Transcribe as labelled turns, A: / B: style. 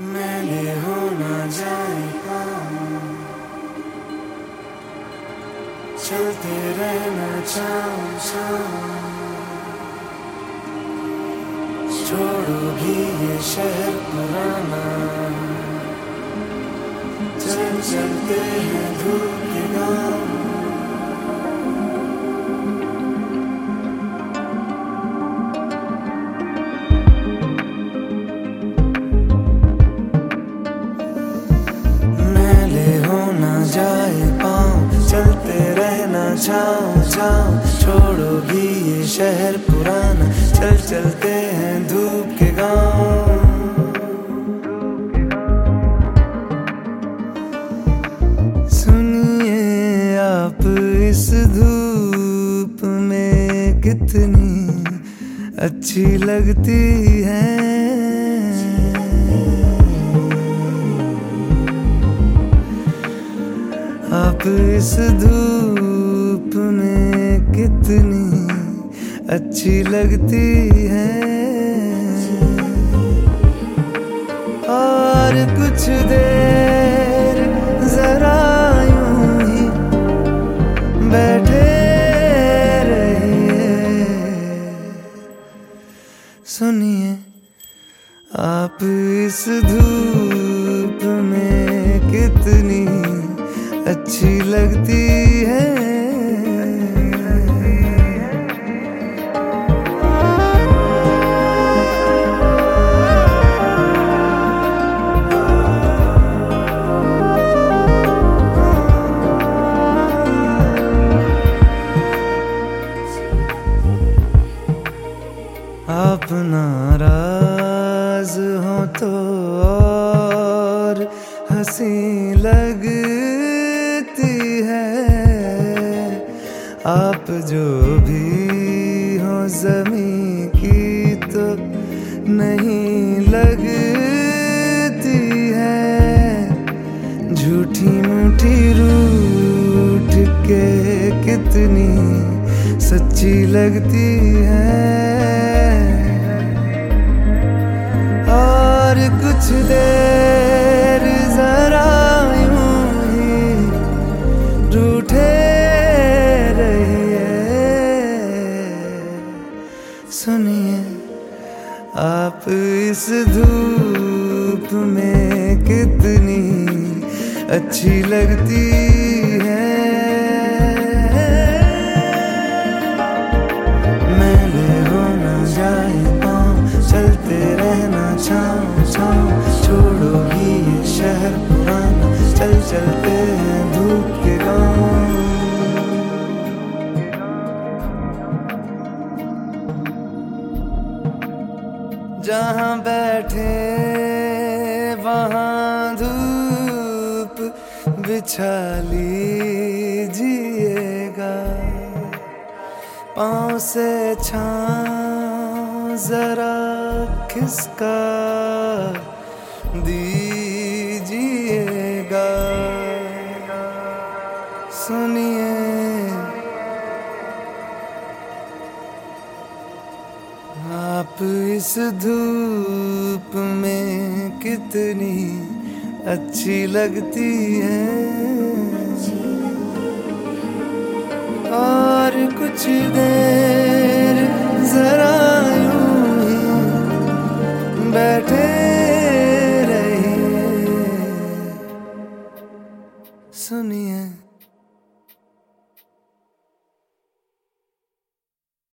A: मैंने हो ना जाए चलते रहना चाहूँ छोड़ो भी ये शहर पुराना। चल चलते हैं धूप के गाँव छाओ छाओ छोड़ो भी ये शहर पुराना। चल, चलते हैं धूप के गाँव। सुनिए आप इस धूप में कितनी अच्छी लगती है। आप इस धूप कितनी अच्छी लगती है। और कुछ देर जरा यूँ ही बैठे रहिए। सुनिए, आप इस धूप में कितनी अच्छी लगती है। आप नाराज़ हो तो और हँसी लगती है। आप जो भी हो जमी की तो नहीं लगती है। झूठी मूठी रूठ के कितनी सच्ची लगती है। कुछ देर जरा यूँ ही रूठे सुनिए, आप इस धूप में कितनी अच्छी लगती है। जहाँ बैठे वहाँ धूप बिछा लीजिएगा। पाँव से छाँ जरा खिसका दीजिएगा। सुनिए। आप इस धूप में कितनी अच्छी लगती है। और कुछ देर जरा बैठे रहिए। सुनिए।